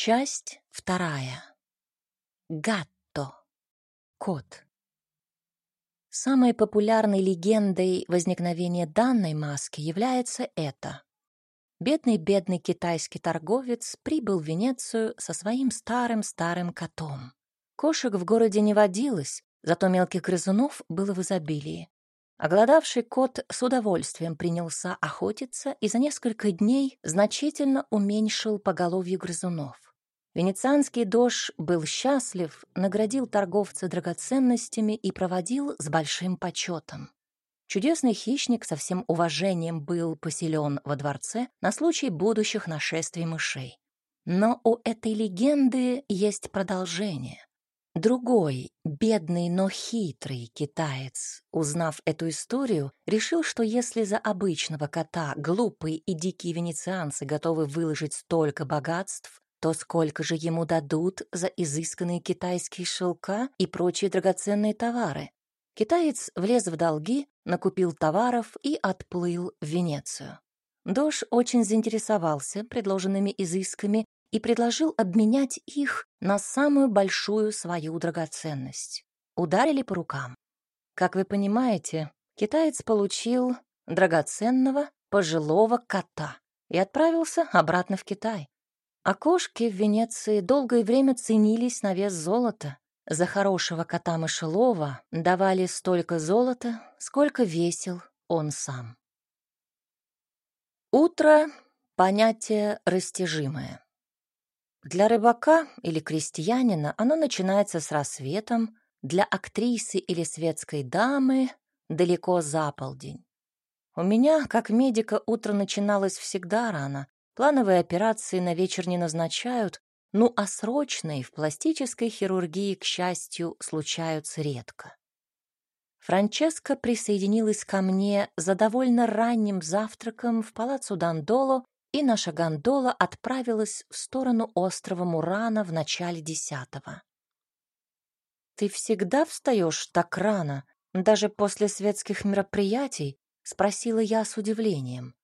Часть вторая. Гатто. Кот. Самой популярной легендой возникновения данной маски является это. Бедный-бедный китайский торговец прибыл в Венецию со своим старым-старым котом. Кошек в городе не водилось, зато мелких грызунов было в изобилии. Оголодавший кот с удовольствием принялся охотиться и за несколько дней значительно уменьшил поголовье грызунов. Венецианский дож был счастлив, наградил торговца драгоценностями и проводил с большим почетом. Чудесный хищник со всем уважением был поселен во дворце на случай будущих нашествий мышей. Но у этой легенды есть продолжение. Другой, бедный, но хитрый китаец, узнав эту историю, решил, что если за обычного кота глупые и дикие венецианцы готовы выложить столько богатств, то сколько же ему дадут за изысканные китайские шелка и прочие драгоценные товары? Китаец влез в долги, накупил товаров и отплыл в Венецию. Дош очень заинтересовался предложенными изысками и предложил обменять их на самую большую свою драгоценность. Ударили по рукам. Как вы понимаете, китаец получил драгоценного пожилого кота и отправился обратно в Китай. А кошки в Венеции долгое время ценились на вес золота. За хорошего кота мышелова давали столько золота, сколько весил он сам. Утро — понятие растяжимое. Для рыбака или крестьянина оно начинается с рассветом, для актрисы или светской дамы далеко за полдень. У меня, как медика, утро начиналось всегда рано. Плановые операции на вечер не назначают, ну а срочные в пластической хирургии, к счастью, случаются редко. Франческа присоединилась ко мне за довольно ранним завтраком в палаццо Дандоло и наша гондола отправилась в сторону острова Мурана в начале десятого. «Ты всегда встаешь так рано, даже после светских мероприятий?» — спросила я с удивлением.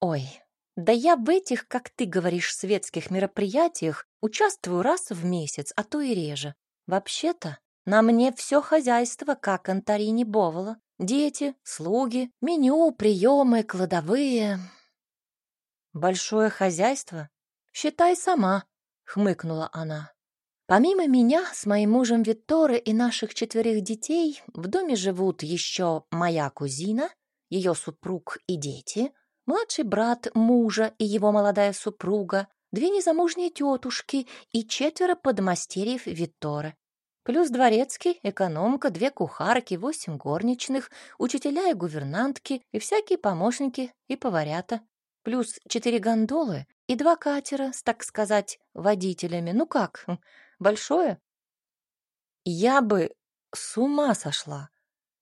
«Ой, да я в этих, как ты говоришь, светских мероприятиях участвую раз в месяц, а то и реже. Вообще-то на мне все хозяйство, как Антарини Бовола. Дети, слуги, меню, приемы, кладовые. «Большое хозяйство? Считай сама», — хмыкнула она. «Помимо меня, с моим мужем Витторе и наших четверых детей в доме живут еще моя кузина, ее супруг и дети, младший брат мужа и его молодая супруга, две незамужние тетушки и четверо подмастерьев Витторе. Плюс дворецкий, экономка, две кухарки, восемь горничных, учителя и гувернантки и всякие помощники и поварята плюс четыре гондолы и два катера с, так сказать, водителями. Ну как, хм, большое? Я бы с ума сошла,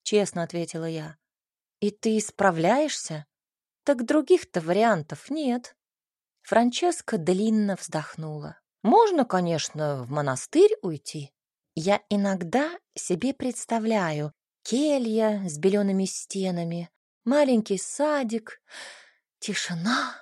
честно ответила я. И ты справляешься? Так других-то вариантов нет. Франческа длинно вздохнула. Можно, конечно, в монастырь уйти. Я иногда себе представляю келья с белеными стенами, маленький садик, Тишина.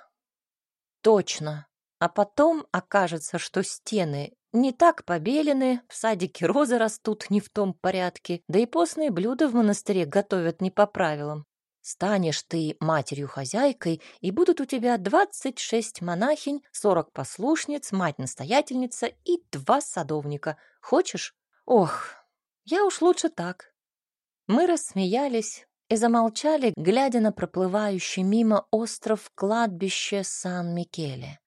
Точно. А потом окажется, что стены не так побелены, в садике розы растут не в том порядке, да и постные блюда в монастыре готовят не по правилам. Станешь ты матерью-хозяйкой, и будут у тебя двадцать шесть монахинь, сорок послушниц, мать-настоятельница и два садовника. Хочешь? Ох, я уж лучше так. Мы рассмеялись, и замолчали, глядя на проплывающий мимо остров кладбище Сан-Микеле.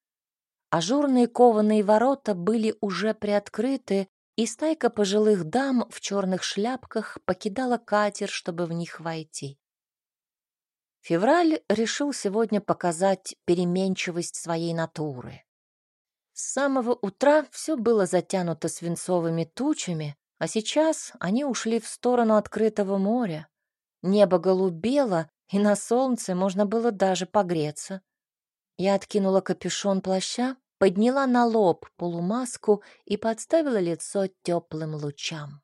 Ажурные кованые ворота были уже приоткрыты, и стайка пожилых дам в черных шляпках покидала катер, чтобы в них войти. Февраль решил сегодня показать переменчивость своей натуры. С самого утра все было затянуто свинцовыми тучами, а сейчас они ушли в сторону открытого моря. Небо голубело, и на солнце можно было даже погреться. Я откинула капюшон плаща, подняла на лоб полумаску и подставила лицо теплым лучам.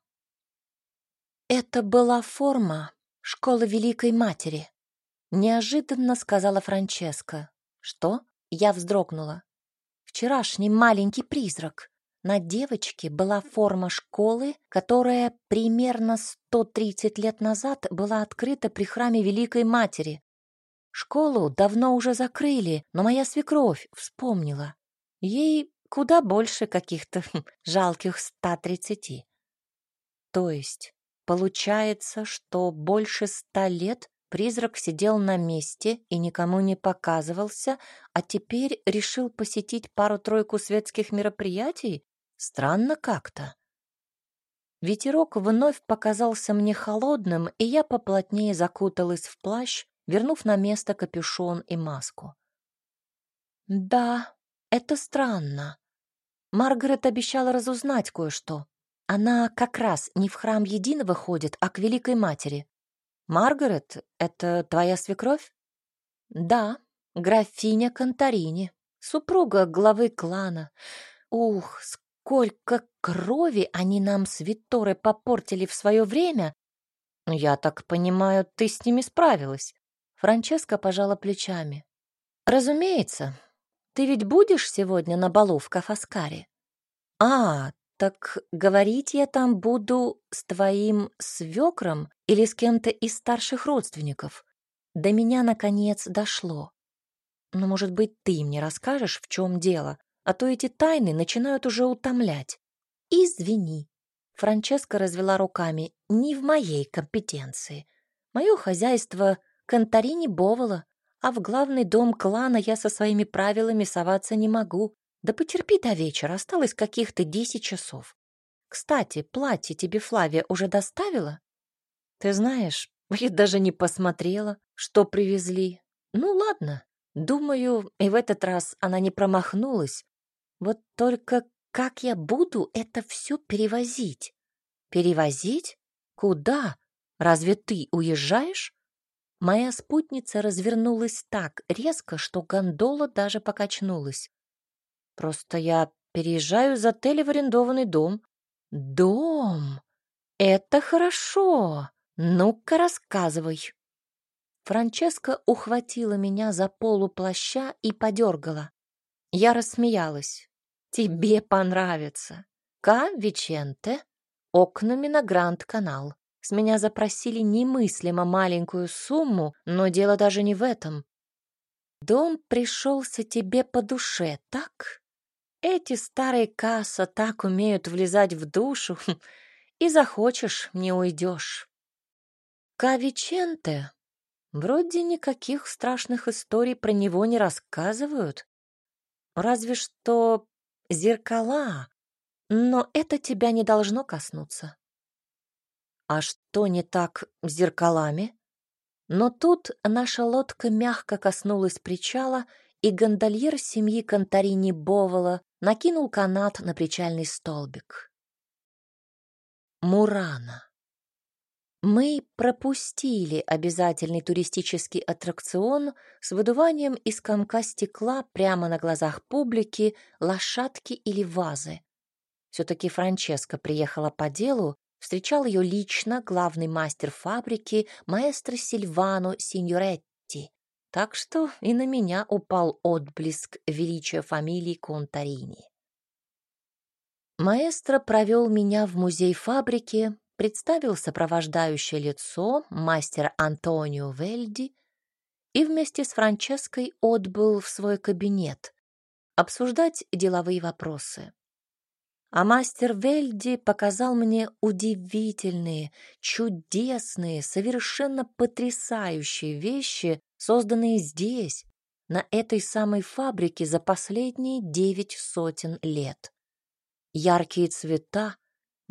Это была форма школы Великой Матери. Неожиданно сказала Франческа. Что? Я вздрогнула. вчерашний маленький призрак. На девочке была форма школы, которая примерно 130 лет назад была открыта при храме Великой Матери. Школу давно уже закрыли, но моя свекровь вспомнила. Ей куда больше каких-то жалких 130. То есть получается, что больше ста лет Призрак сидел на месте и никому не показывался, а теперь решил посетить пару-тройку светских мероприятий? Странно как-то. Ветерок вновь показался мне холодным, и я поплотнее закуталась в плащ, вернув на место капюшон и маску. Да, это странно. Маргарет обещала разузнать кое-что. Она как раз не в храм Единого ходит, а к Великой Матери. «Маргарет, это твоя свекровь?» «Да, графиня Конторини, супруга главы клана. Ух, сколько крови они нам с Витторой попортили в свое время!» «Я так понимаю, ты с ними справилась?» Франческа пожала плечами. «Разумеется. Ты ведь будешь сегодня на балу в Кафаскаре?» «А, так говорить я там буду с твоим свекром или с кем-то из старших родственников. До меня, наконец, дошло. Но, может быть, ты мне расскажешь, в чем дело, а то эти тайны начинают уже утомлять. Извини. Франческа развела руками. Не в моей компетенции. Мое хозяйство Конторини Бовола, а в главный дом клана я со своими правилами соваться не могу. Да потерпи до вечера, осталось каких-то десять часов. Кстати, платье тебе Флавия уже доставила? Ты знаешь, я даже не посмотрела, что привезли. Ну ладно, думаю, и в этот раз она не промахнулась. Вот только как я буду это все перевозить? Перевозить? Куда? Разве ты уезжаешь? Моя спутница развернулась так резко, что гондола даже покачнулась. Просто я переезжаю из отеля в арендованный дом. Дом! Это хорошо! Ну-ка, рассказывай. Франческа ухватила меня за полу плаща и подергала. Я рассмеялась. Тебе понравится. Ка Виченте, окнами на Гранд-канал. С меня запросили немыслимо маленькую сумму, но дело даже не в этом. Дом пришелся тебе по душе, так? Эти старые касса так умеют влезать в душу, и захочешь, не уйдешь. Кавиченте. Вроде никаких страшных историй про него не рассказывают. Разве что зеркала, но это тебя не должно коснуться. А что не так с зеркалами? Но тут наша лодка мягко коснулась причала, и гондольер семьи Конторини Бовола накинул канат на причальный столбик. Мурана. Мы пропустили обязательный туристический аттракцион с выдуванием из комка стекла прямо на глазах публики лошадки или вазы. Все-таки Франческа приехала по делу, встречал ее лично главный мастер фабрики маэстро Сильвано Синьоретти, так что и на меня упал отблеск величия фамилии Контарини. Маэстро провел меня в музей фабрики, представил сопровождающее лицо мастер Антонио Вельди и вместе с Франческой отбыл в свой кабинет обсуждать деловые вопросы. А мастер Вельди показал мне удивительные, чудесные, совершенно потрясающие вещи, созданные здесь, на этой самой фабрике за последние девять сотен лет. Яркие цвета,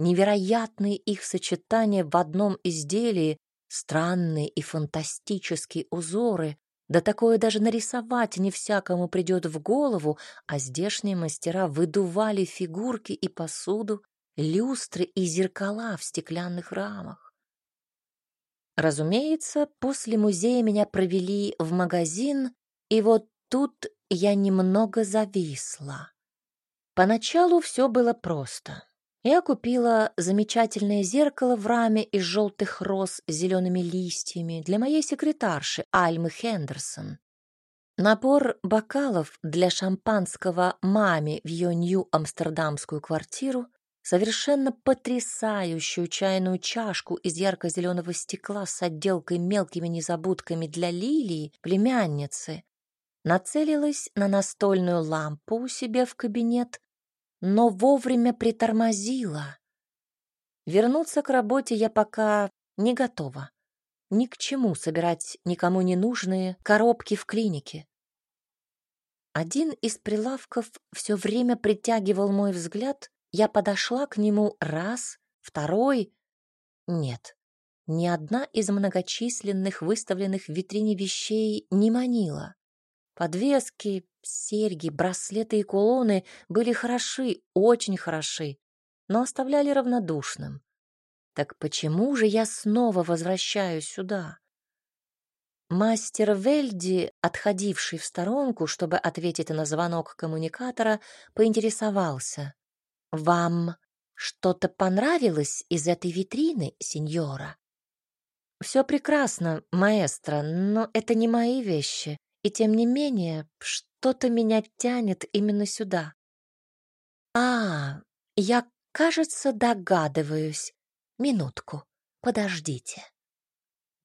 невероятные их сочетания в одном изделии, странные и фантастические узоры, да такое даже нарисовать не всякому придет в голову, а здешние мастера выдували фигурки и посуду, люстры и зеркала в стеклянных рамах. Разумеется, после музея меня провели в магазин, и вот тут я немного зависла. Поначалу все было просто. Я купила замечательное зеркало в раме из желтых роз с зелеными листьями для моей секретарши Альмы Хендерсон. Набор бокалов для шампанского маме в ее нью-амстердамскую квартиру, совершенно потрясающую чайную чашку из ярко-зеленого стекла с отделкой мелкими незабудками для Лилии, племянницы, нацелилась на настольную лампу у себя в кабинет, но вовремя притормозила. Вернуться к работе я пока не готова. Ни к чему собирать никому не нужные коробки в клинике. Один из прилавков все время притягивал мой взгляд. Я подошла к нему раз, второй. Нет, ни одна из многочисленных выставленных в витрине вещей не манила. Подвески, серьги, браслеты и кулоны были хороши, очень хороши, но оставляли равнодушным. Так почему же я снова возвращаюсь сюда? Мастер Вельди, отходивший в сторонку, чтобы ответить на звонок коммуникатора, поинтересовался. «Вам что-то понравилось из этой витрины, сеньора?» «Все прекрасно, маэстро, но это не мои вещи, и тем не менее что-то меня тянет именно сюда». «А, я, кажется, догадываюсь. Минутку, подождите».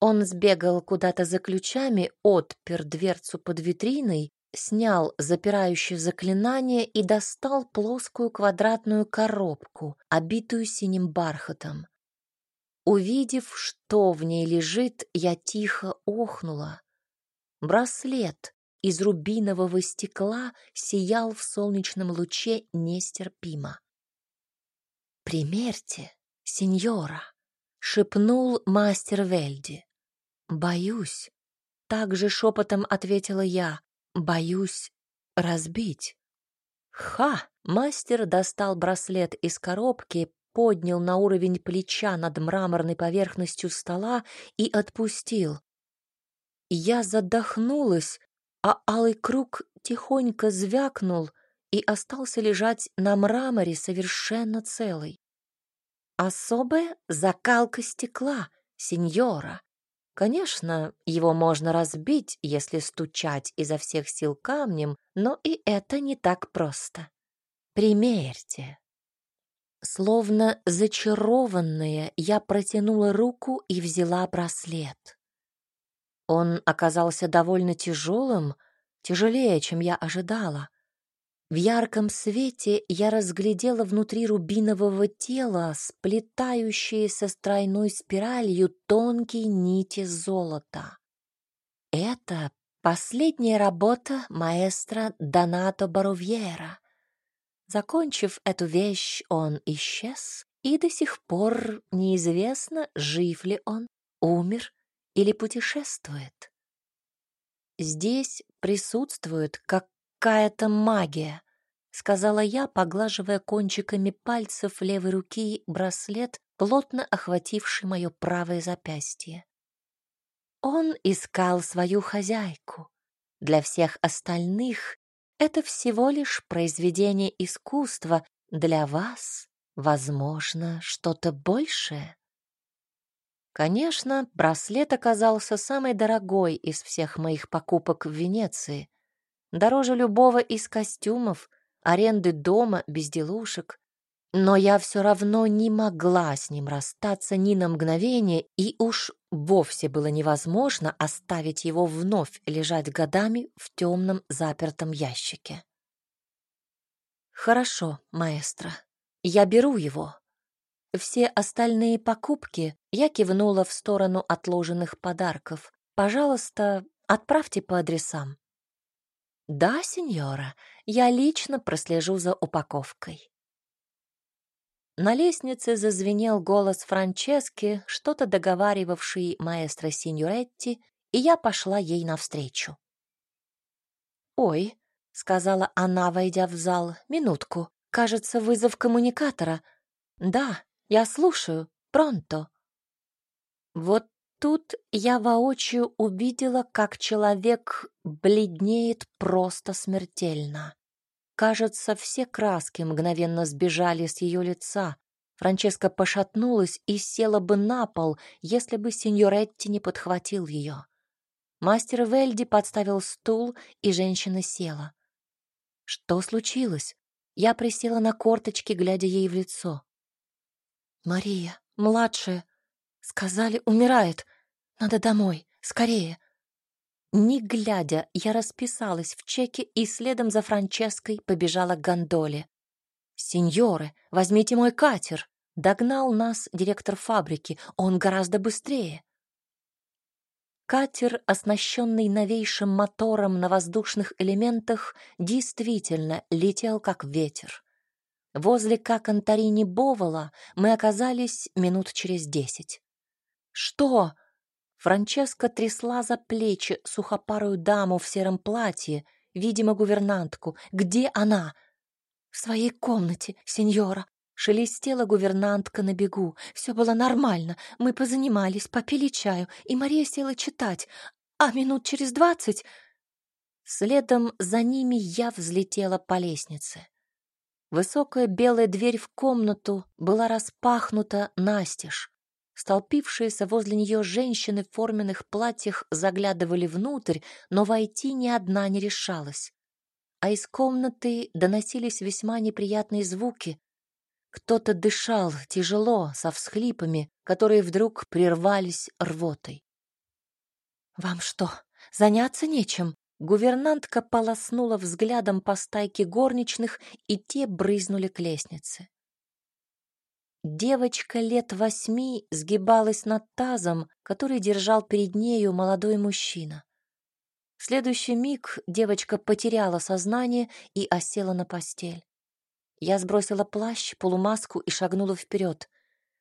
Он сбегал куда-то за ключами, отпер дверцу под витриной, снял запирающее заклинание и достал плоскую квадратную коробку, обитую синим бархатом. Увидев, что в ней лежит, я тихо охнула. Браслет из рубинового стекла сиял в солнечном луче нестерпимо. «Примерьте, сеньора», — шепнул мастер Вельди. «Боюсь», — также шепотом ответила я, «боюсь разбить». «Ха!» — мастер достал браслет из коробки, поднял на уровень плеча над мраморной поверхностью стола и отпустил. Я задохнулась, а алый круг тихонько звякнул и остался лежать на мраморе совершенно целый. Особая закалка стекла, сеньора, Конечно, его можно разбить, если стучать изо всех сил камнем, но и это не так просто. Примерьте. Словно зачарованная, я протянула руку и взяла браслет. Он оказался довольно тяжелым, тяжелее, чем я ожидала. В ярком свете я разглядела внутри рубинового тела сплетающиеся с тройной спиралью тонкие нити золота. Это последняя работа маэстро Донато Барувьера. Закончив эту вещь, он исчез, и до сих пор неизвестно, жив ли он, умер или путешествует. Здесь присутствует как какая-то магия», — сказала я, поглаживая кончиками пальцев левой руки браслет, плотно охвативший мое правое запястье. Он искал свою хозяйку. Для всех остальных это всего лишь произведение искусства, для вас, возможно, что-то большее. Конечно, браслет оказался самой дорогой из всех моих покупок в Венеции, дороже любого из костюмов, аренды дома, безделушек. Но я все равно не могла с ним расстаться ни на мгновение, и уж вовсе было невозможно оставить его вновь лежать годами в темном запертом ящике. «Хорошо, маэстро, я беру его», все остальные покупки я кивнула в сторону отложенных подарков. Пожалуйста, отправьте по адресам. «Да, сеньора, я лично прослежу за упаковкой». На лестнице зазвенел голос Франчески, что-то договаривавший маэстро Синьоретти, и я пошла ей навстречу. «Ой», — сказала она, войдя в зал, — «минутку. Кажется, вызов коммуникатора. Да, я слушаю. Пронто». Вот тут я воочию увидела, как человек бледнеет просто смертельно. Кажется, все краски мгновенно сбежали с ее лица. Франческа пошатнулась и села бы на пол, если бы сеньоретти не подхватил ее. Мастер Вельди подставил стул, и женщина села. Что случилось? Я присела на корточки, глядя ей в лицо. Мария, младшая, сказали, умирает. Надо домой, скорее. Не глядя, я расписалась в чеке и следом за Франческой побежала к гондоле. «Сеньоры, возьмите мой катер!» Догнал нас директор фабрики, он гораздо быстрее. Катер, оснащенный новейшим мотором на воздушных элементах, действительно летел как ветер. Возле Какантарини Бовола мы оказались минут через десять. «Что?» Франческа трясла за плечи сухопарую даму в сером платье, видимо, гувернантку. «Где она?» «В своей комнате, сеньора», Шелестела гувернантка на бегу. Все было нормально. Мы позанимались, попили чаю, и Мария села читать. А минут через двадцать... Следом за ними я взлетела по лестнице. Высокая белая дверь в комнату была распахнута настежь. Столпившиеся возле нее женщины в форменных платьях заглядывали внутрь, но войти ни одна не решалась. А из комнаты доносились весьма неприятные звуки. Кто-то дышал тяжело, со всхлипами, которые вдруг прервались рвотой. «Вам что, заняться нечем?» Гувернантка полоснула взглядом по стайке горничных, и те брызнули к лестнице. Девочка лет восьми сгибалась над тазом, который держал перед нею молодой мужчина. В следующий миг девочка потеряла сознание и осела на постель. Я сбросила плащ, полумаску и шагнула вперед.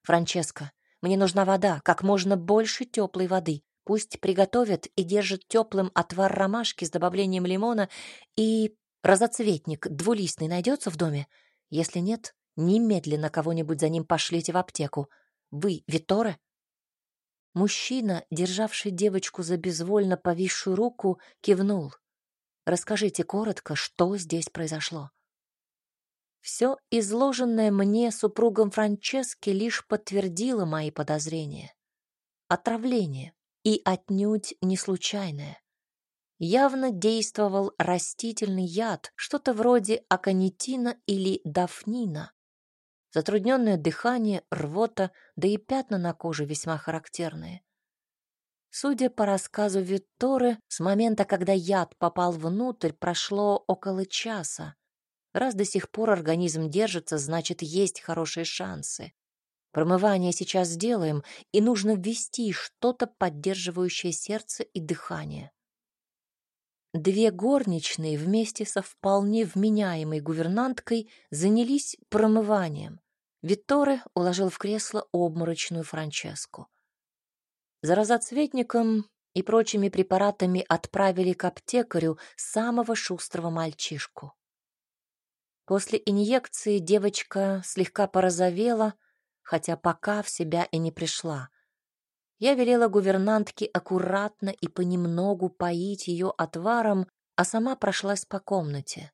«Франческо, мне нужна вода, как можно больше теплой воды. Пусть приготовят и держат теплым отвар ромашки с добавлением лимона и разоцветник двулистный найдется в доме? Если нет, Немедленно кого-нибудь за ним пошлите в аптеку. Вы Виторе?» Мужчина, державший девочку за безвольно повисшую руку, кивнул. «Расскажите коротко, что здесь произошло». Все изложенное мне супругом Франчески лишь подтвердило мои подозрения. Отравление, и отнюдь не случайное. Явно действовал растительный яд, что-то вроде аконитина или дафнина, Затрудненное дыхание, рвота, да и пятна на коже весьма характерные. Судя по рассказу Витторы, с момента, когда яд попал внутрь, прошло около часа. Раз до сих пор организм держится, значит, есть хорошие шансы. Промывание сейчас сделаем, и нужно ввести что-то, поддерживающее сердце и дыхание. Две горничные вместе со вполне вменяемой гувернанткой занялись промыванием. Витторе уложил в кресло обморочную Франческу. За разоцветником и прочими препаратами отправили к аптекарю самого шустрого мальчишку. После инъекции девочка слегка порозовела, хотя пока в себя и не пришла. Я велела гувернантке аккуратно и понемногу поить ее отваром, а сама прошлась по комнате.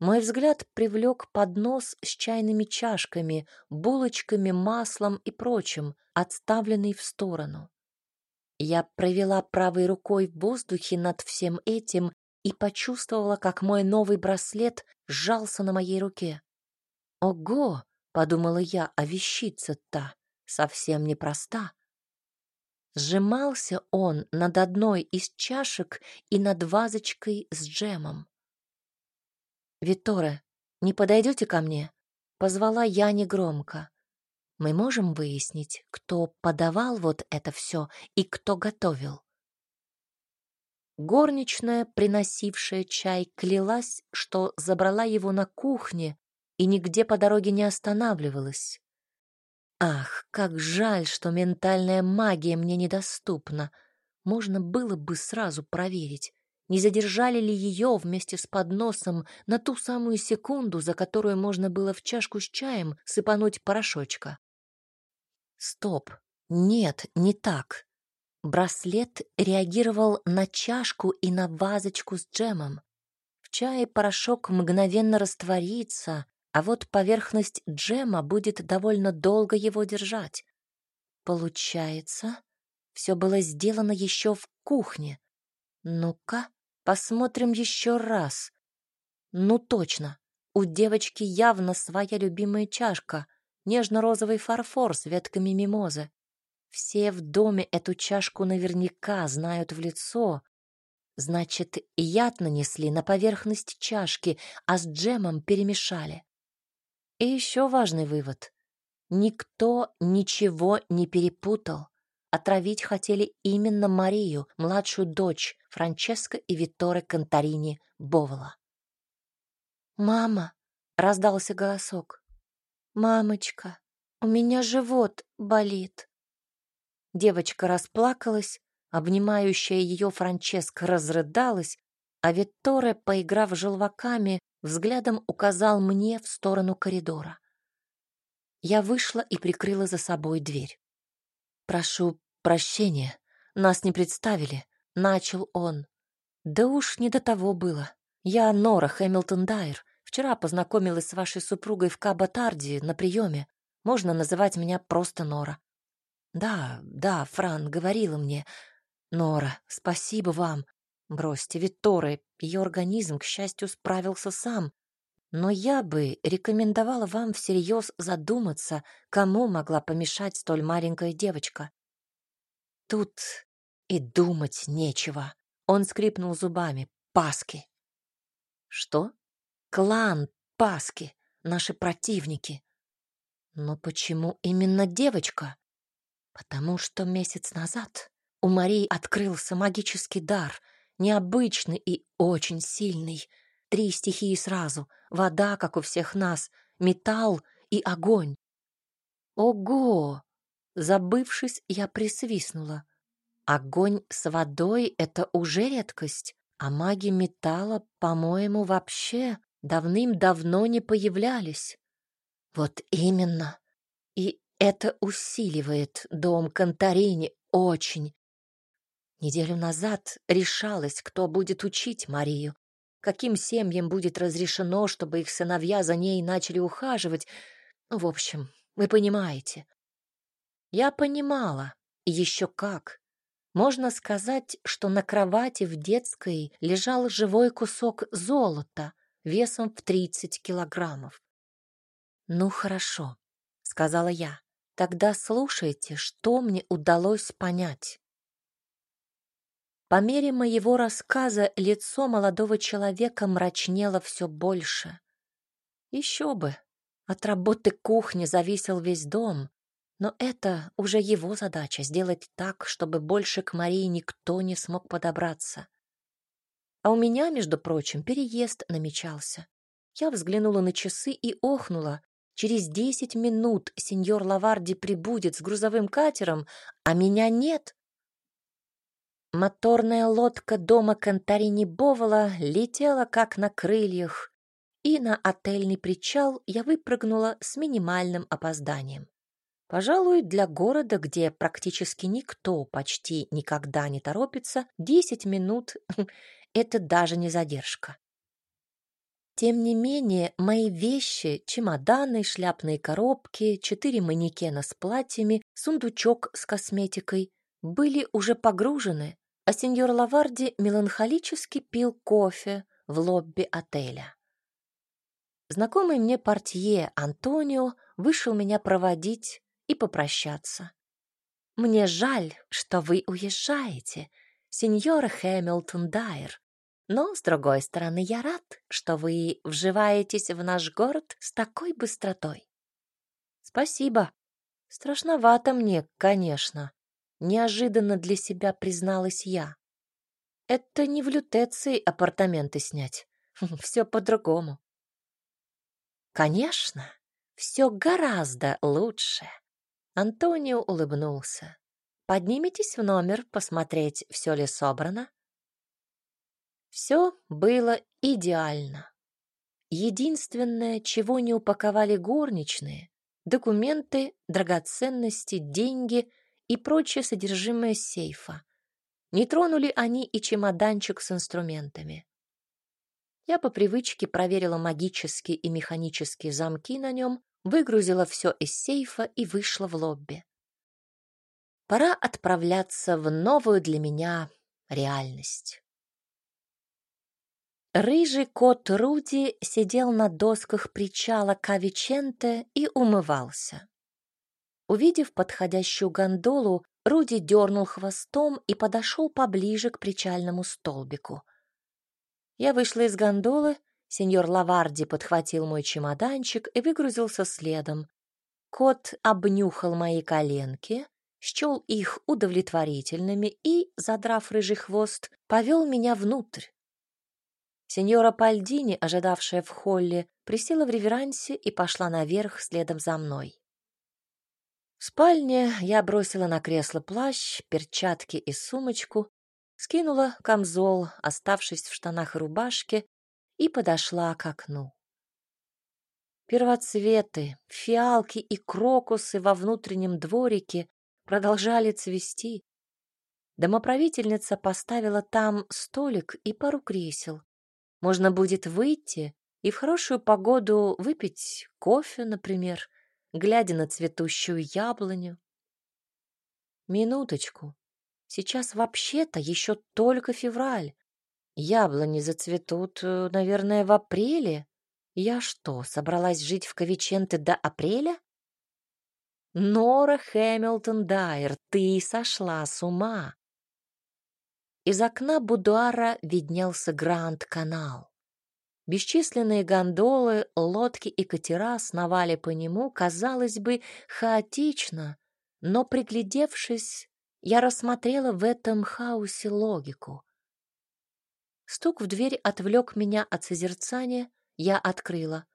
Мой взгляд привлек поднос с чайными чашками, булочками, маслом и прочим, отставленный в сторону. Я провела правой рукой в воздухе над всем этим и почувствовала, как мой новый браслет сжался на моей руке. «Ого!» — подумала я, а вещица-то совсем непроста. Сжимался он над одной из чашек и над вазочкой с джемом. «Витторе, не подойдете ко мне?» — позвала я негромко. «Мы можем выяснить, кто подавал вот это все и кто готовил?» Горничная, приносившая чай, клялась, что забрала его на кухне и нигде по дороге не останавливалась. Ах, как жаль, что ментальная магия мне недоступна. Можно было бы сразу проверить не задержали ли ее вместе с подносом на ту самую секунду, за которую можно было в чашку с чаем сыпануть порошочка. Стоп, нет, не так. Браслет реагировал на чашку и на вазочку с джемом. В чае порошок мгновенно растворится, а вот поверхность джема будет довольно долго его держать. Получается, все было сделано еще в кухне. Ну-ка, посмотрим еще раз. Ну точно, у девочки явно своя любимая чашка, нежно-розовый фарфор с ветками мимозы. Все в доме эту чашку наверняка знают в лицо. Значит, яд нанесли на поверхность чашки, а с джемом перемешали. И еще важный вывод. Никто ничего не перепутал. Отравить хотели именно Марию, младшую дочь Франческо и Витторе Конторини Бовола. «Мама!» — раздался голосок. «Мамочка, у меня живот болит». Девочка расплакалась, обнимающая ее Франческа разрыдалась, а Витторе, поиграв желваками, взглядом указал мне в сторону коридора. Я вышла и прикрыла за собой дверь. «Прошу прощения, нас не представили», — начал он. «Да уж не до того было. Я Нора Хэмилтон Дайер. Вчера познакомилась с вашей супругой в Кабатарди на приеме. Можно называть меня просто Нора». «Да, да, Фран говорила мне. Нора, спасибо вам. Бросьте, Витторе, ее организм, к счастью, справился сам. Но я бы рекомендовала вам всерьез задуматься, кому могла помешать столь маленькая девочка. Тут и думать нечего. Он скрипнул зубами. Паски. Что? Клан Паски, наши противники. Но почему именно девочка? Потому что месяц назад у Марии открылся магический дар, необычный и очень сильный — Три стихии сразу. Вода, как у всех нас, металл и огонь. Ого! Забывшись, я присвистнула. Огонь с водой — это уже редкость, а маги металла, по-моему, вообще давным-давно не появлялись. Вот именно. И это усиливает дом Конторини очень. Неделю назад решалась, кто будет учить Марию, каким семьям будет разрешено, чтобы их сыновья за ней начали ухаживать. В общем, вы понимаете. Я понимала, еще как. Можно сказать, что на кровати в детской лежал живой кусок золота весом в 30 килограммов. «Ну, хорошо», — сказала я. «Тогда слушайте, что мне удалось понять». По мере моего рассказа лицо молодого человека мрачнело все больше. Еще бы, от работы кухни зависел весь дом, но это уже его задача — сделать так, чтобы больше к Марии никто не смог подобраться. А у меня, между прочим, переезд намечался. Я взглянула на часы и охнула. Через десять минут сеньор Лаварди прибудет с грузовым катером, а меня нет. Моторная лодка дома Конторини Бовола летела как на крыльях, и на отельный причал я выпрыгнула с минимальным опозданием. Пожалуй, для города, где практически никто почти никогда не торопится, десять минут — это даже не задержка. Тем не менее, мои вещи, чемоданы, шляпные коробки, четыре манекена с платьями, сундучок с косметикой были уже погружены, а сеньор Лаварди меланхолически пил кофе в лобби отеля. Знакомый мне портье Антонио вышел меня проводить и попрощаться. «Мне жаль, что вы уезжаете, сеньор Хэмилтон Дайер, но, с другой стороны, я рад, что вы вживаетесь в наш город с такой быстротой». «Спасибо. Страшновато мне, конечно», Неожиданно для себя призналась я. Это не в лютеции апартаменты снять. Все по-другому. Конечно, все гораздо лучше. Антонио улыбнулся. Поднимитесь в номер посмотреть, все ли собрано. Все было идеально. Единственное, чего не упаковали горничные — документы, драгоценности, деньги — и прочее содержимое сейфа. Не тронули они и чемоданчик с инструментами. Я по привычке проверила магические и механические замки на нем, выгрузила все из сейфа и вышла в лобби. Пора отправляться в новую для меня реальность. Рыжий кот Руди сидел на досках причала Кавиченте и умывался. Увидев подходящую гондолу, Руди дернул хвостом и подошел поближе к причальному столбику. Я вышла из гондолы, сеньор Лаварди подхватил мой чемоданчик и выгрузился следом. Кот обнюхал мои коленки, счел их удовлетворительными и, задрав рыжий хвост, повел меня внутрь. Сеньора Пальдини, ожидавшая в холле, присела в реверансе и пошла наверх следом за мной. В спальне я бросила на кресло плащ, перчатки и сумочку, скинула камзол, оставшись в штанах и рубашке, и подошла к окну. Первоцветы, фиалки и крокусы во внутреннем дворике продолжали цвести. Домоправительница поставила там столик и пару кресел. Можно будет выйти и в хорошую погоду выпить кофе, например, глядя на цветущую яблоню. Минуточку. Сейчас вообще-то еще только февраль. Яблони зацветут, э, наверное, в апреле. Я что, собралась жить в Ковиченте до апреля? Нора Хэмилтон Дайер, ты сошла с ума. Из окна будуара виднелся Гранд-канал. Бесчисленные гондолы, лодки и катера сновали по нему, казалось бы, хаотично, но, приглядевшись, я рассмотрела в этом хаосе логику. Стук в дверь отвлек меня от созерцания, я открыла.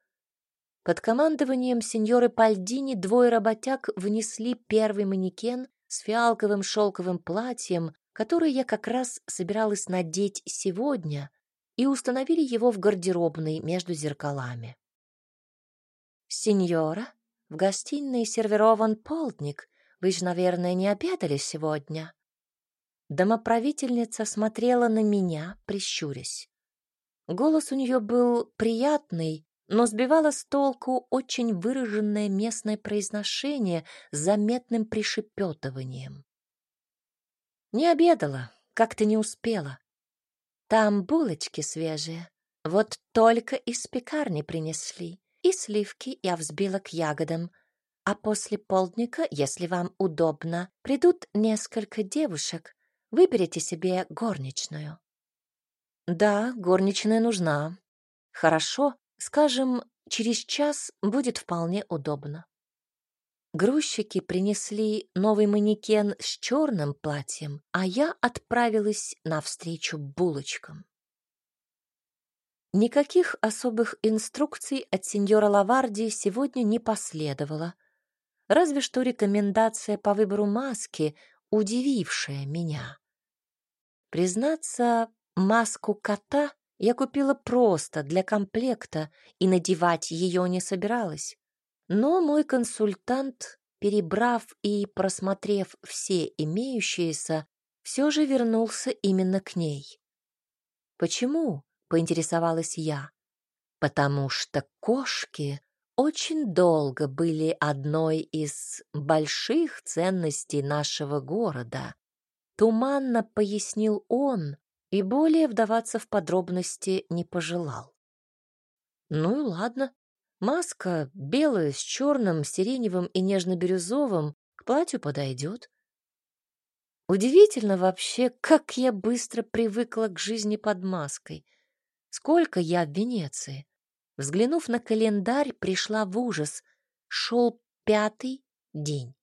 Под командованием сеньоры Пальдини двое работяг внесли первый манекен с фиалковым шелковым платьем, который я как раз собиралась надеть сегодня — и установили его в гардеробной между зеркалами. «Сеньора, в гостиной сервирован полдник. Вы же, наверное, не обедали сегодня?» Домоправительница смотрела на меня, прищурясь. Голос у нее был приятный, но сбивало с толку очень выраженное местное произношение с заметным пришепетыванием. «Не обедала, как-то не успела. Там булочки свежие. Вот только из пекарни принесли. И сливки я взбила к ягодам. А после полдника, если вам удобно, придут несколько девушек. Выберите себе горничную. Да, горничная нужна. Хорошо, скажем, через час будет вполне удобно. Грузчики принесли новый манекен с черным платьем, а я отправилась навстречу булочкам. Никаких особых инструкций от сеньора Лаварди сегодня не последовало, разве что рекомендация по выбору маски, удивившая меня. Признаться, маску кота я купила просто для комплекта и надевать ее не собиралась. Но мой консультант, перебрав и просмотрев все имеющиеся, все же вернулся именно к ней. «Почему?» — поинтересовалась я. «Потому что кошки очень долго были одной из больших ценностей нашего города», — туманно пояснил он и более вдаваться в подробности не пожелал. «Ну и ладно», Маска белая с черным, сиреневым и нежно-бирюзовым к платью подойдет. Удивительно вообще, как я быстро привыкла к жизни под маской. Сколько я в Венеции. Взглянув на календарь, пришла в ужас. Шел пятый день.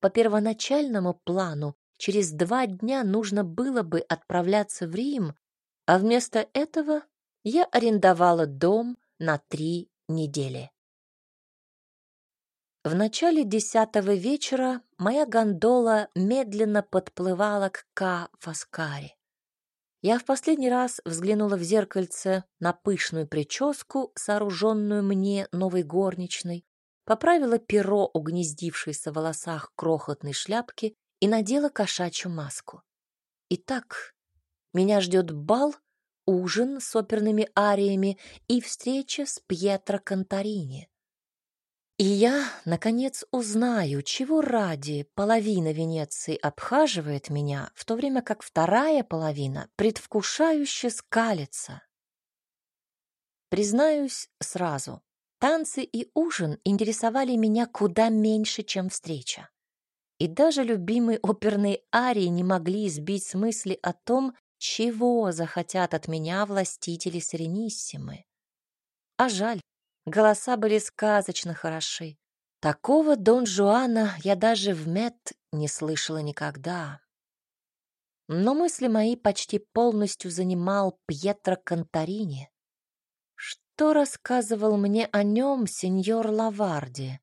По первоначальному плану через два дня нужно было бы отправляться в Рим, а вместо этого я арендовала дом на три недели. В начале десятого вечера моя гондола медленно подплывала к Ка-Фаскаре. Я в последний раз взглянула в зеркальце на пышную прическу, сооруженную мне новой горничной, поправила перо, угнездившееся в волосах крохотной шляпки, и надела кошачью маску. Итак, меня ждет бал ужин с оперными ариями и встреча с Пьетро Конторини. И я, наконец, узнаю, чего ради половина Венеции обхаживает меня, в то время как вторая половина предвкушающе скалится. Признаюсь сразу, танцы и ужин интересовали меня куда меньше, чем встреча. И даже любимые оперные арии не могли сбить с мысли о том, чего захотят от меня властители Серениссимы. А жаль, голоса были сказочно хороши. Такого Дон Жуана я даже в Мет не слышала никогда. Но мысли мои почти полностью занимал Пьетро Конторини. Что рассказывал мне о нем сеньор Лаварди?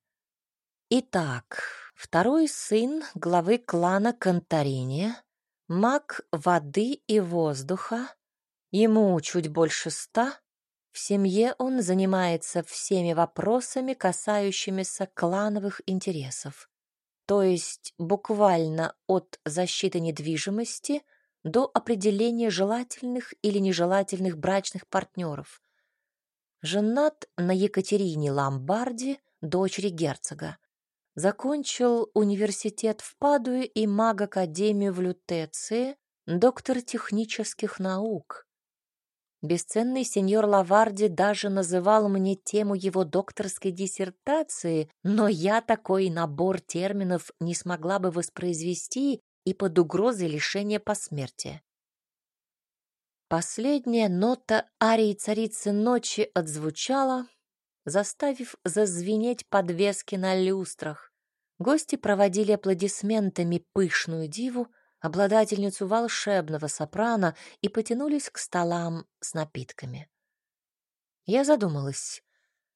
Итак, второй сын главы клана Конторини, маг воды и воздуха, ему чуть больше ста, в семье он занимается всеми вопросами, касающимися клановых интересов, то есть буквально от защиты недвижимости до определения желательных или нежелательных брачных партнеров. Женат на Екатерине Ламбарди, дочери герцога. Закончил университет в Падуе и маг-академию в Лютеции, доктор технических наук. Бесценный сеньор Лаварди даже называл мне тему его докторской диссертации, но я такой набор терминов не смогла бы воспроизвести и под угрозой лишения посмертия. Последняя нота арии царицы ночи отзвучала, заставив зазвенеть подвески на люстрах. Гости проводили аплодисментами пышную диву, обладательницу волшебного сопрано, и потянулись к столам с напитками. Я задумалась,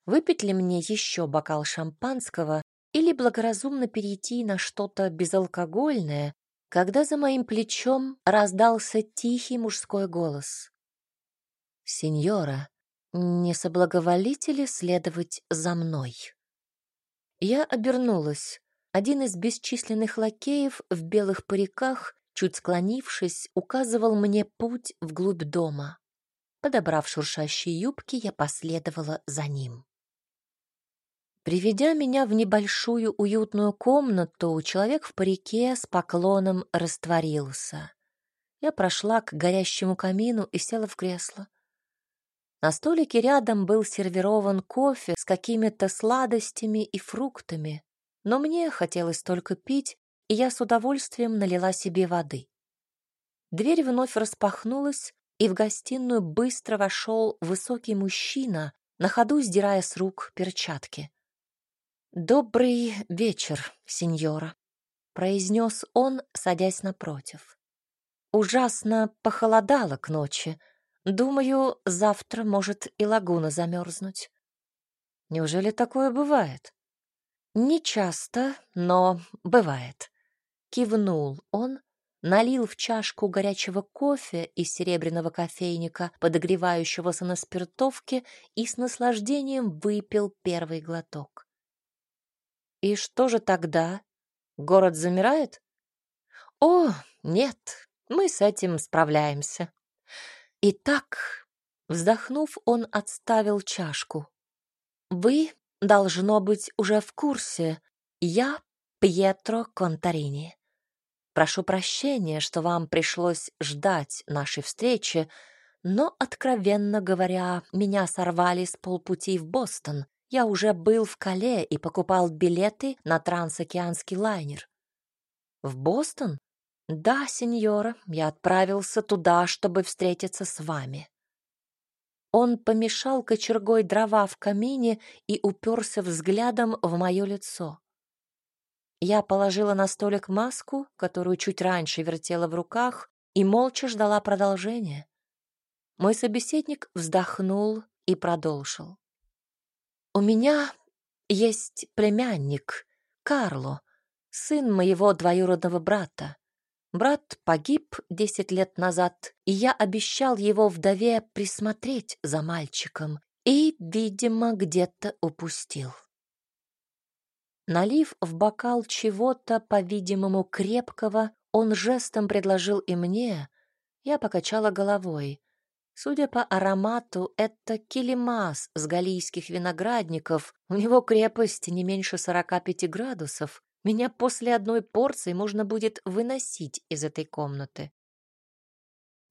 выпить ли мне еще бокал шампанского или благоразумно перейти на что-то безалкогольное, когда за моим плечом раздался тихий мужской голос. «Сеньора, не соблаговолите ли следовать за мной?» Я обернулась. Один из бесчисленных лакеев в белых париках, чуть склонившись, указывал мне путь вглубь дома. Подобрав шуршащие юбки, я последовала за ним. Приведя меня в небольшую уютную комнату, человек в парике с поклоном растворился. Я прошла к горящему камину и села в кресло. На столике рядом был сервирован кофе с какими-то сладостями и фруктами но мне хотелось только пить, и я с удовольствием налила себе воды. Дверь вновь распахнулась, и в гостиную быстро вошел высокий мужчина, на ходу сдирая с рук перчатки. «Добрый вечер, сеньора», — произнес он, садясь напротив. «Ужасно похолодало к ночи. Думаю, завтра может и лагуна замерзнуть». «Неужели такое бывает?» Не часто, но бывает. Кивнул он, налил в чашку горячего кофе из серебряного кофейника, подогревающегося на спиртовке, и с наслаждением выпил первый глоток. И что же тогда? Город замирает? О, нет, мы с этим справляемся. Итак, вздохнув, он отставил чашку. Вы должно быть уже в курсе. Я Пьетро Конторини. Прошу прощения, что вам пришлось ждать нашей встречи, но, откровенно говоря, меня сорвали с полпути в Бостон. Я уже был в Кале и покупал билеты на трансокеанский лайнер. В Бостон? Да, сеньора, я отправился туда, чтобы встретиться с вами. Он помешал кочергой дрова в камине и уперся взглядом в мое лицо. Я положила на столик маску, которую чуть раньше вертела в руках, и молча ждала продолжения. Мой собеседник вздохнул и продолжил. «У меня есть племянник, Карло, сын моего двоюродного брата. Брат погиб десять лет назад, и я обещал его вдове присмотреть за мальчиком и, видимо, где-то упустил. Налив в бокал чего-то, по-видимому, крепкого, он жестом предложил и мне. Я покачала головой. Судя по аромату, это килимас с галийских виноградников. У него крепость не меньше сорока пяти градусов. Меня после одной порции можно будет выносить из этой комнаты.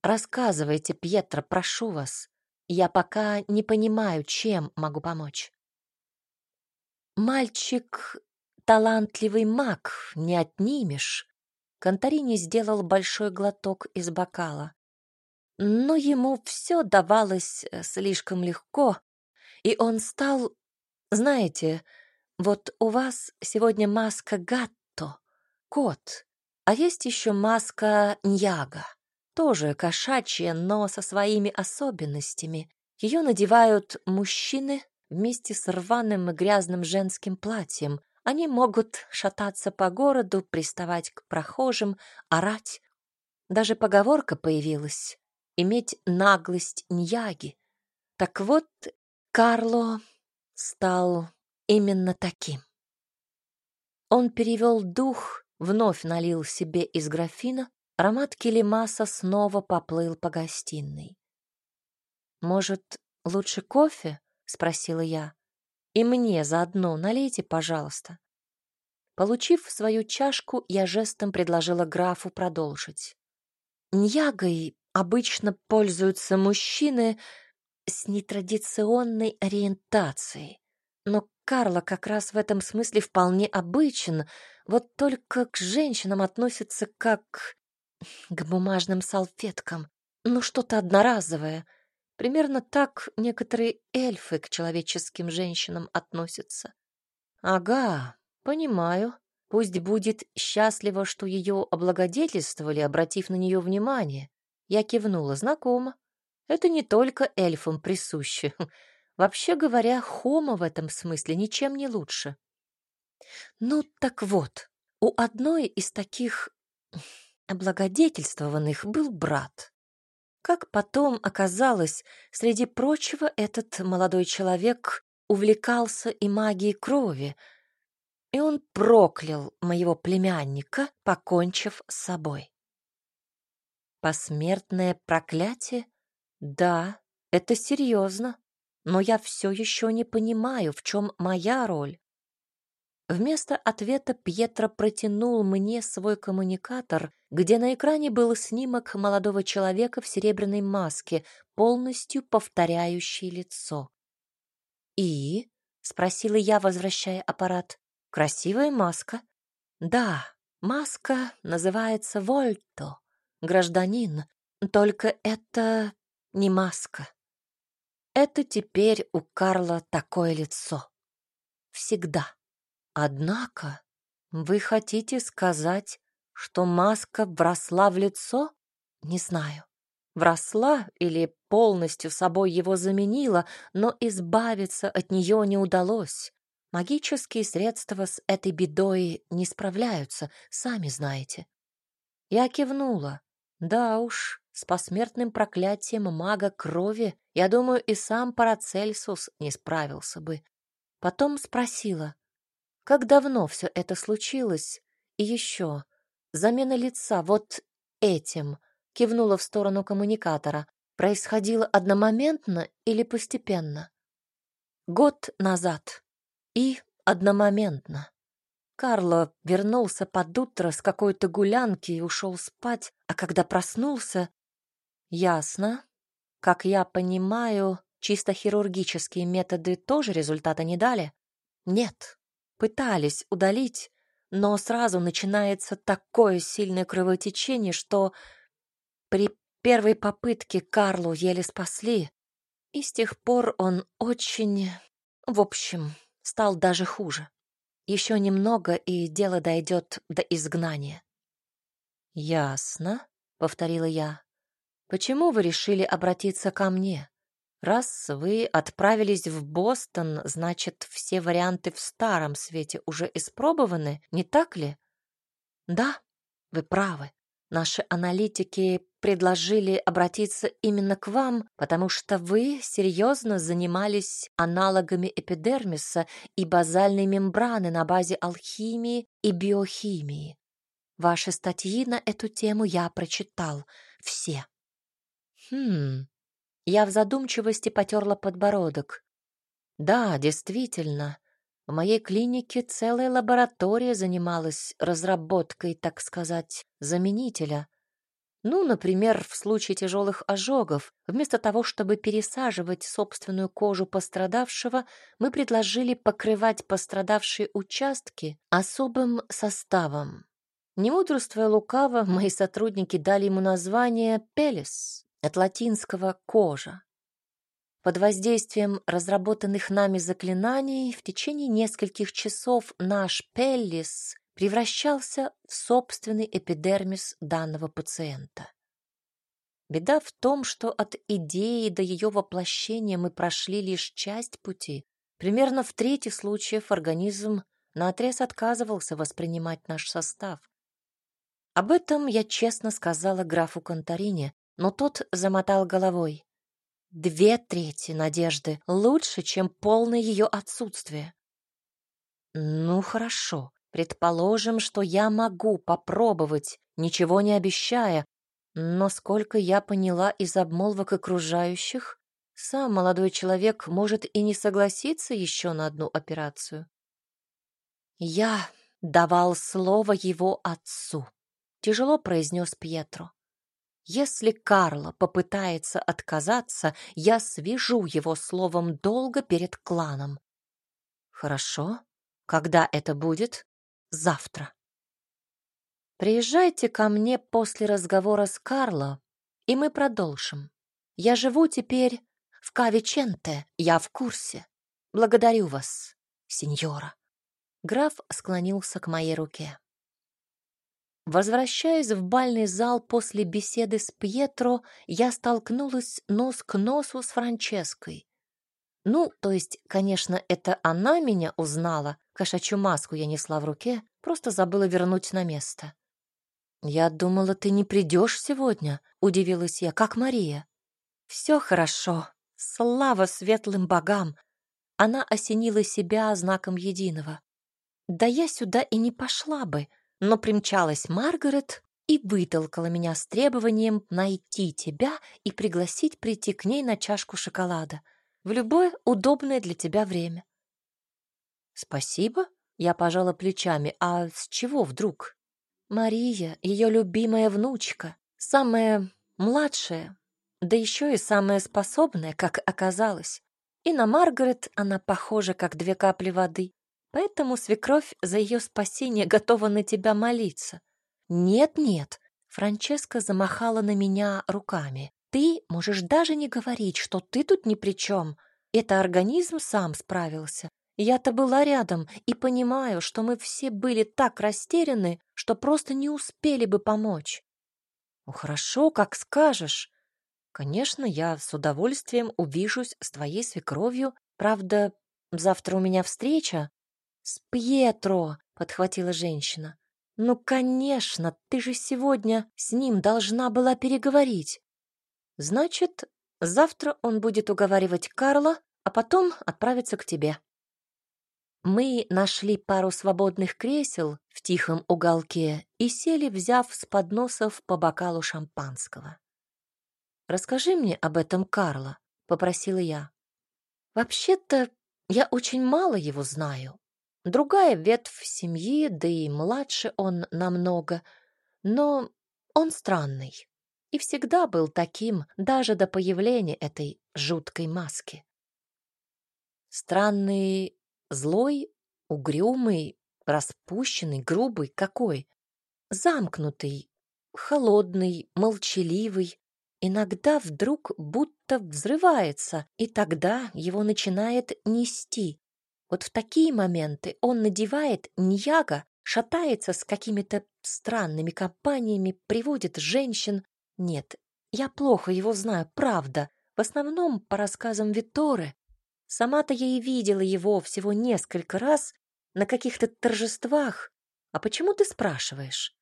Рассказывайте, Пьетро, прошу вас. Я пока не понимаю, чем могу помочь. Мальчик — талантливый маг, не отнимешь. Конторини сделал большой глоток из бокала. Но ему все давалось э, слишком легко, и он стал... Знаете, вот у вас сегодня маска Гатто, кот, а есть еще маска Ньяга, тоже кошачья, но со своими особенностями. Ее надевают мужчины вместе с рваным и грязным женским платьем. Они могут шататься по городу, приставать к прохожим, орать. Даже поговорка появилась — иметь наглость Ньяги. Так вот, Карло стал именно таким. Он перевел дух, вновь налил себе из графина, аромат келемаса снова поплыл по гостиной. «Может, лучше кофе?» — спросила я. «И мне заодно налейте, пожалуйста». Получив свою чашку, я жестом предложила графу продолжить. Ньягой обычно пользуются мужчины с нетрадиционной ориентацией. Но Карла как раз в этом смысле вполне обычен, вот только к женщинам относится как к бумажным салфеткам. Ну, что-то одноразовое. Примерно так некоторые эльфы к человеческим женщинам относятся. Ага, понимаю. Пусть будет счастлива, что ее облагодетельствовали, обратив на нее внимание. Я кивнула знакомо. Это не только эльфам присуще. Вообще говоря, Хома в этом смысле ничем не лучше. Ну, так вот, у одной из таких облагодетельствованных был брат. Как потом оказалось, среди прочего, этот молодой человек увлекался и магией крови, и он проклял моего племянника, покончив с собой. Посмертное проклятие? Да, это серьезно но я все еще не понимаю, в чем моя роль. Вместо ответа Пьетро протянул мне свой коммуникатор, где на экране был снимок молодого человека в серебряной маске, полностью повторяющий лицо. «И?» — спросила я, возвращая аппарат. «Красивая маска?» «Да, маска называется Вольто, гражданин, только это не маска». Это теперь у Карла такое лицо. Всегда. Однако, вы хотите сказать, что маска вросла в лицо? Не знаю. Вросла или полностью собой его заменила, но избавиться от нее не удалось. Магические средства с этой бедой не справляются, сами знаете. Я кивнула. Да уж, с посмертным проклятием мага крови, я думаю, и сам Парацельсус не справился бы. Потом спросила, как давно все это случилось? И еще, замена лица вот этим, кивнула в сторону коммуникатора, происходила одномоментно или постепенно? Год назад. И одномоментно. Карло вернулся под утро с какой-то гулянки и ушел спать, а когда проснулся, Ясно. Как я понимаю, чисто хирургические методы тоже результата не дали? Нет. Пытались удалить, но сразу начинается такое сильное кровотечение, что при первой попытке Карлу еле спасли, и с тех пор он очень... В общем, стал даже хуже. Еще немного, и дело дойдет до изгнания. «Ясно», — повторила я. Почему вы решили обратиться ко мне? Раз вы отправились в Бостон, значит, все варианты в старом свете уже испробованы, не так ли? Да, вы правы. Наши аналитики предложили обратиться именно к вам, потому что вы серьезно занимались аналогами эпидермиса и базальной мембраны на базе алхимии и биохимии. Ваши статьи на эту тему я прочитал. Все. Хм. Я в задумчивости потерла подбородок. Да, действительно. В моей клинике целая лаборатория занималась разработкой, так сказать, заменителя. Ну, например, в случае тяжелых ожогов, вместо того, чтобы пересаживать собственную кожу пострадавшего, мы предложили покрывать пострадавшие участки особым составом. Не мудрствуя лукаво, мои сотрудники дали ему название «пелес» от латинского «кожа». Под воздействием разработанных нами заклинаний в течение нескольких часов наш «пеллис» превращался в собственный эпидермис данного пациента. Беда в том, что от идеи до ее воплощения мы прошли лишь часть пути. Примерно в трети случаев организм наотрез отказывался воспринимать наш состав. Об этом я честно сказала графу Конторине, но тот замотал головой. Две трети надежды лучше, чем полное ее отсутствие. Ну, хорошо. Предположим, что я могу попробовать, ничего не обещая, но сколько я поняла из обмолвок окружающих, сам молодой человек может и не согласиться еще на одну операцию. Я давал слово его отцу, тяжело произнес Пьетро. Если Карло попытается отказаться, я свяжу его словом долго перед кланом. Хорошо. Когда это будет? завтра. Приезжайте ко мне после разговора с Карло, и мы продолжим. Я живу теперь в Кавиченте, я в курсе. Благодарю вас, сеньора. Граф склонился к моей руке. Возвращаясь в бальный зал после беседы с Пьетро, я столкнулась нос к носу с Франческой. Ну, то есть, конечно, это она меня узнала, Кошачью маску я несла в руке, просто забыла вернуть на место. «Я думала, ты не придешь сегодня», — удивилась я, как Мария. «Все хорошо. Слава светлым богам!» Она осенила себя знаком единого. «Да я сюда и не пошла бы, но примчалась Маргарет и вытолкала меня с требованием найти тебя и пригласить прийти к ней на чашку шоколада в любое удобное для тебя время. «Спасибо?» — я пожала плечами. «А с чего вдруг?» «Мария, ее любимая внучка, самая младшая, да еще и самая способная, как оказалось. И на Маргарет она похожа, как две капли воды. Поэтому свекровь за ее спасение готова на тебя молиться. Нет-нет, Франческа замахала на меня руками. Ты можешь даже не говорить, что ты тут ни при чем. Это организм сам справился. Я-то была рядом и понимаю, что мы все были так растеряны, что просто не успели бы помочь. Ну хорошо, как скажешь. Конечно, я с удовольствием увижусь с твоей свекровью. Правда, завтра у меня встреча. С Пьетро, подхватила женщина. Ну, конечно, ты же сегодня с ним должна была переговорить. Значит, завтра он будет уговаривать Карла, а потом отправиться к тебе. Мы нашли пару свободных кресел в тихом уголке и сели, взяв с подносов по бокалу шампанского. «Расскажи мне об этом, Карла», — попросила я. «Вообще-то я очень мало его знаю. Другая ветвь семьи, да и младше он намного, но он странный и всегда был таким даже до появления этой жуткой маски. Странный Злой, угрюмый, распущенный, грубый какой. Замкнутый, холодный, молчаливый. Иногда вдруг будто взрывается, и тогда его начинает нести. Вот в такие моменты он надевает ньяга, шатается с какими-то странными компаниями, приводит женщин. Нет, я плохо его знаю, правда. В основном по рассказам Виторы, Сама-то я и видела его всего несколько раз на каких-то торжествах. А почему ты спрашиваешь?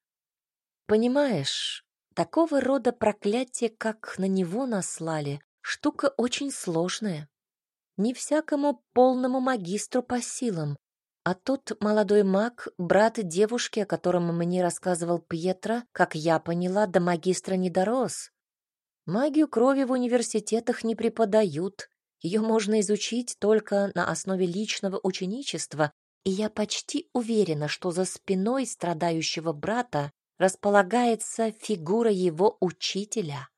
Понимаешь, такого рода проклятие, как на него наслали, штука очень сложная. Не всякому полному магистру по силам. А тот молодой маг, брат девушки, о котором мне рассказывал Пьетро, как я поняла, до магистра не дорос. Магию крови в университетах не преподают, ее можно изучить только на основе личного ученичества, и я почти уверена, что за спиной страдающего брата располагается фигура его учителя.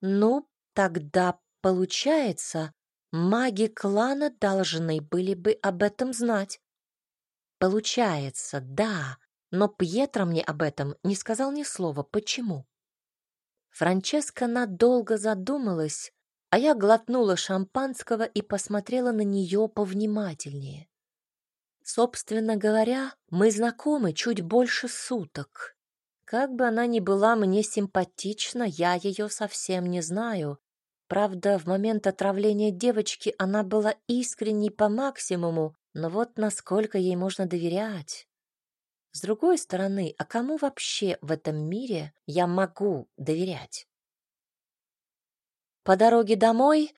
Ну, тогда, получается, маги клана должны были бы об этом знать. Получается, да, но Пьетро мне об этом не сказал ни слова. Почему? Франческа надолго задумалась, а я глотнула шампанского и посмотрела на нее повнимательнее. Собственно говоря, мы знакомы чуть больше суток. Как бы она ни была мне симпатична, я ее совсем не знаю. Правда, в момент отравления девочки она была искренней по максимуму, но вот насколько ей можно доверять. С другой стороны, а кому вообще в этом мире я могу доверять? По дороге домой?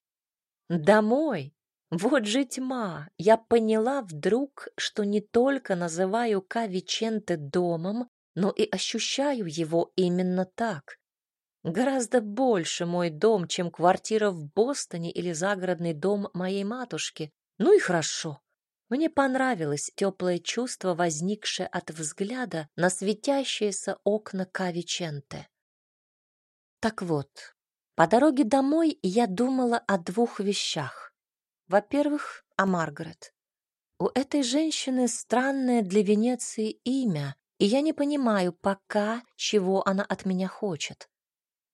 Домой! Вот же тьма! Я поняла вдруг, что не только называю Кавиченте домом, но и ощущаю его именно так. Гораздо больше мой дом, чем квартира в Бостоне или загородный дом моей матушки. Ну и хорошо. Мне понравилось теплое чувство, возникшее от взгляда на светящиеся окна Кавиченте. Так вот, по дороге домой я думала о двух вещах. Во-первых, о Маргарет. У этой женщины странное для Венеции имя, и я не понимаю пока, чего она от меня хочет.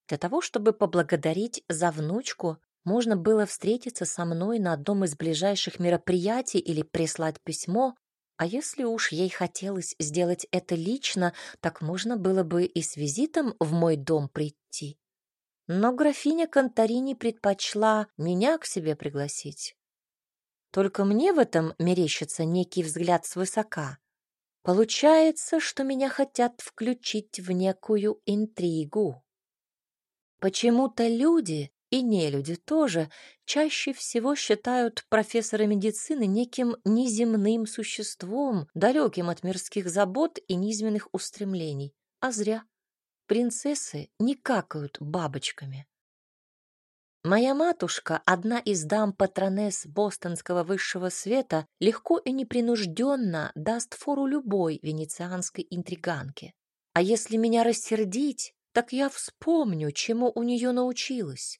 Для того, чтобы поблагодарить за внучку, можно было встретиться со мной на одном из ближайших мероприятий или прислать письмо, а если уж ей хотелось сделать это лично, так можно было бы и с визитом в мой дом прийти. Но графиня Конторини предпочла меня к себе пригласить. Только мне в этом мерещится некий взгляд свысока. Получается, что меня хотят включить в некую интригу. Почему-то люди, и не люди тоже, чаще всего считают профессора медицины неким неземным существом, далеким от мирских забот и низменных устремлений. А зря. Принцессы не какают бабочками. Моя матушка, одна из дам-патронесс бостонского высшего света, легко и непринужденно даст фору любой венецианской интриганке. А если меня рассердить, так я вспомню, чему у нее научилась.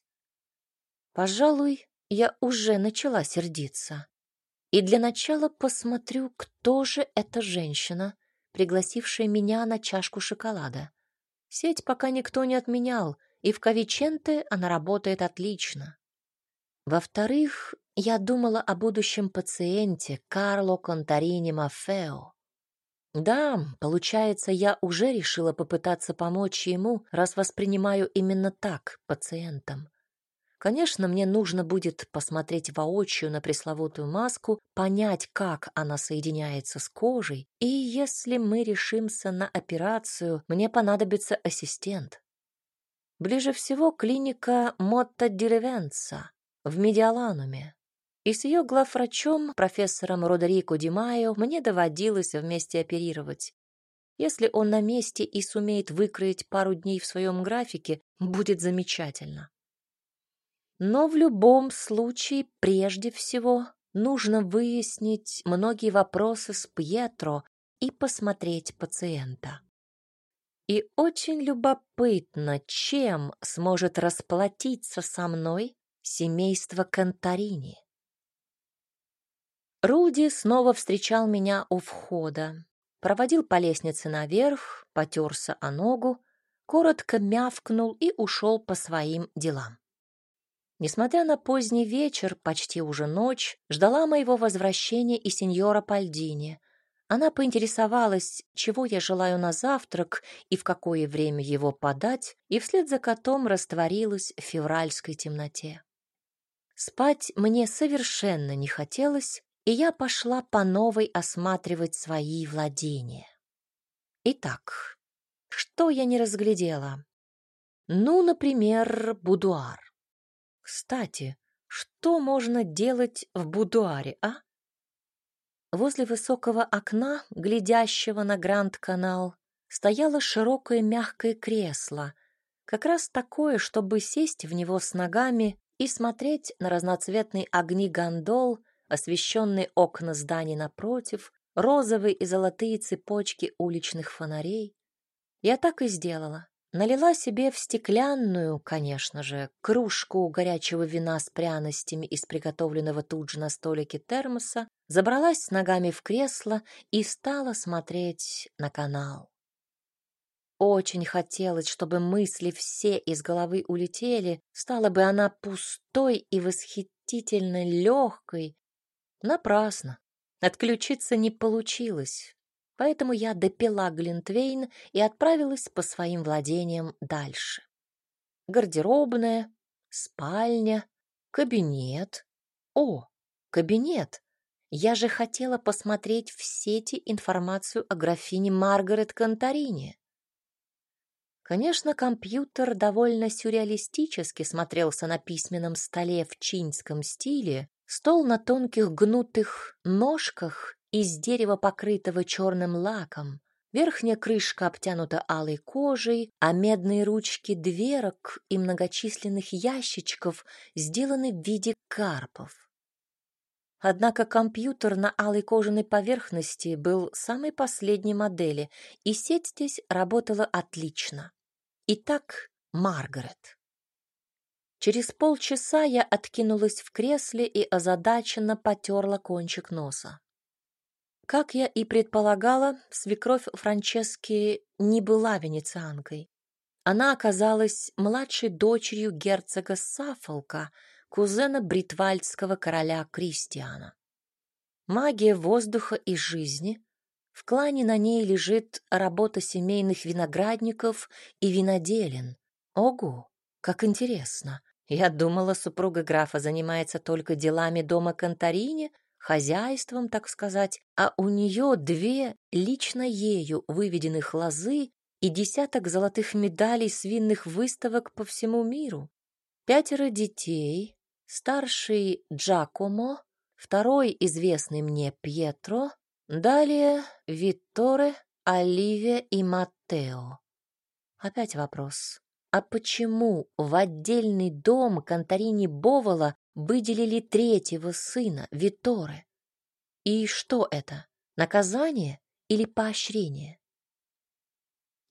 Пожалуй, я уже начала сердиться. И для начала посмотрю, кто же эта женщина, пригласившая меня на чашку шоколада. Сеть пока никто не отменял — и в Кавиченте она работает отлично. Во-вторых, я думала о будущем пациенте Карло Конторини Мафео. Да, получается, я уже решила попытаться помочь ему, раз воспринимаю именно так пациентам. Конечно, мне нужно будет посмотреть воочию на пресловутую маску, понять, как она соединяется с кожей, и если мы решимся на операцию, мне понадобится ассистент. Ближе всего клиника Мотта Деревенца в Медиалануме. И с ее главврачом, профессором Родерико Димайо, мне доводилось вместе оперировать. Если он на месте и сумеет выкроить пару дней в своем графике, будет замечательно. Но в любом случае, прежде всего, нужно выяснить многие вопросы с Пьетро и посмотреть пациента. И очень любопытно, чем сможет расплатиться со мной семейство Конторини. Руди снова встречал меня у входа, проводил по лестнице наверх, потерся о ногу, коротко мявкнул и ушел по своим делам. Несмотря на поздний вечер, почти уже ночь, ждала моего возвращения и сеньора Пальдини, она поинтересовалась, чего я желаю на завтрак и в какое время его подать, и вслед за котом растворилась в февральской темноте. Спать мне совершенно не хотелось, и я пошла по новой осматривать свои владения. Итак, что я не разглядела? Ну, например, будуар. Кстати, что можно делать в будуаре, а? Возле высокого окна, глядящего на Гранд-канал, стояло широкое мягкое кресло, как раз такое, чтобы сесть в него с ногами и смотреть на разноцветные огни гондол, освещенные окна зданий напротив, розовые и золотые цепочки уличных фонарей. Я так и сделала. Налила себе в стеклянную, конечно же, кружку горячего вина с пряностями из приготовленного тут же на столике термоса, забралась с ногами в кресло и стала смотреть на канал. Очень хотелось, чтобы мысли все из головы улетели, стала бы она пустой и восхитительно легкой. Напрасно. Отключиться не получилось, поэтому я допила Глинтвейн и отправилась по своим владениям дальше. Гардеробная, спальня, кабинет. О, кабинет! Я же хотела посмотреть в сети информацию о графине Маргарет Конторине. Конечно, компьютер довольно сюрреалистически смотрелся на письменном столе в чинском стиле, стол на тонких гнутых ножках из дерева, покрытого черным лаком, верхняя крышка обтянута алой кожей, а медные ручки дверок и многочисленных ящичков сделаны в виде карпов. Однако компьютер на алой кожаной поверхности был самой последней модели, и сеть здесь работала отлично. Итак, Маргарет. Через полчаса я откинулась в кресле и озадаченно потерла кончик носа. Как я и предполагала, свекровь Франчески не была венецианкой. Она оказалась младшей дочерью герцога Сафолка, кузена бритвальдского короля Кристиана. Магия воздуха и жизни в клане на ней лежит работа семейных виноградников и виноделин. Ого, как интересно. Я думала, супруга графа занимается только делами дома Конторини, хозяйством, так сказать, а у нее две лично ею выведенных лозы и десяток золотых медалей с винных выставок по всему миру. Пятеро детей, старший Джакомо, второй известный мне Пьетро, Далее Витторе, Оливия и Маттео. Опять вопрос. А почему в отдельный дом Конторини Бовола выделили третьего сына, Витторе? И что это? Наказание или поощрение?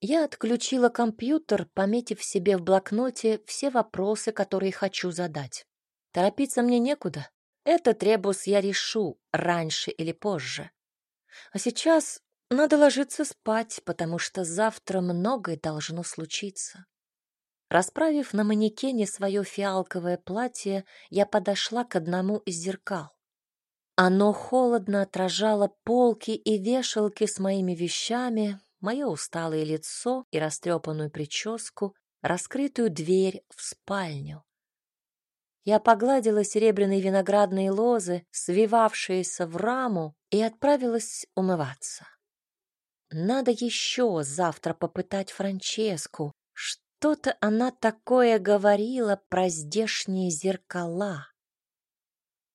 Я отключила компьютер, пометив себе в блокноте все вопросы, которые хочу задать. Торопиться мне некуда. Этот ребус я решу раньше или позже. А сейчас надо ложиться спать, потому что завтра многое должно случиться. Расправив на манекене свое фиалковое платье, я подошла к одному из зеркал. Оно холодно отражало полки и вешалки с моими вещами, мое усталое лицо и растрепанную прическу, раскрытую дверь в спальню. Я погладила серебряные виноградные лозы, свивавшиеся в раму, и отправилась умываться. Надо еще завтра попытать Франческу. Что-то она такое говорила про здешние зеркала.